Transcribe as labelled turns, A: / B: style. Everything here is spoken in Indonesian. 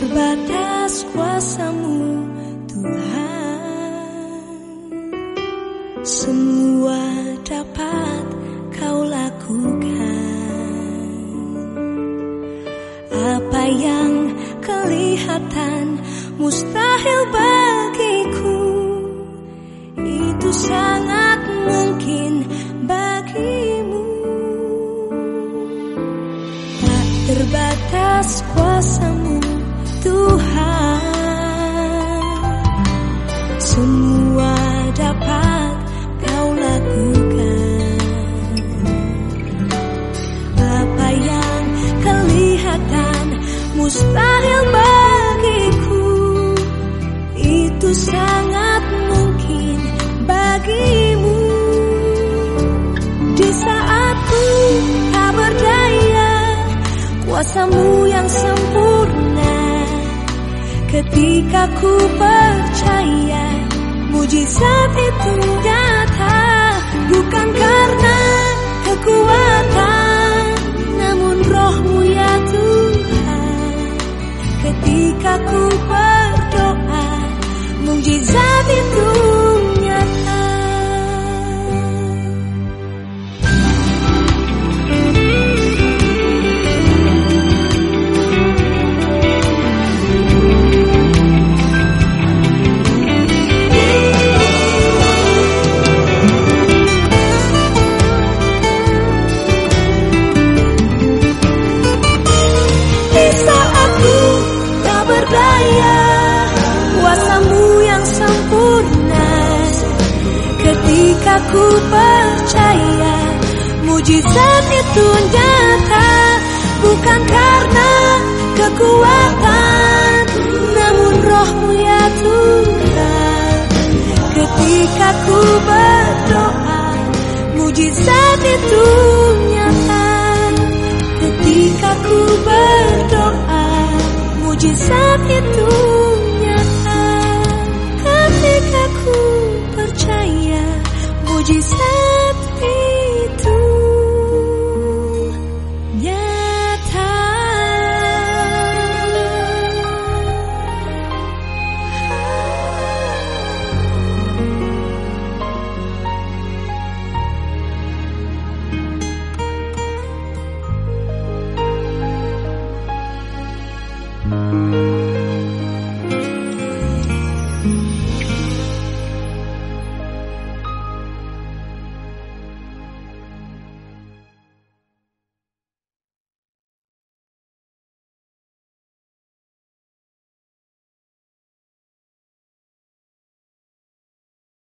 A: terbatas kuasamu Tuhan. Semua dapat kau lakukan. Apa yang kelihatan mustahil bagiku Itu sangat mungkin bagimu. Tak terbatas kuasamu Tuhan Semua dapat kau lakukan. Apa yang kelihatan mustahil bagiku Itu sangat mungkin bagimu. Di saat ku tak berdaya Kuasamu yang sempurna Ketika ku percaya Mujizat itu nyata Bukan karena kekuatan Namun rohmu ya Tuhan. Ketika ku berdoa Mujizat berdaya Kuasamu yang sempurna. Ketika ku percaya Mujizat itu nyata Bukan karena kekuatan Namun rohmu ya Tuhan. Ketika ku berdoa Mujizat itu nyata. Ketika ku berdoa Mujizat itu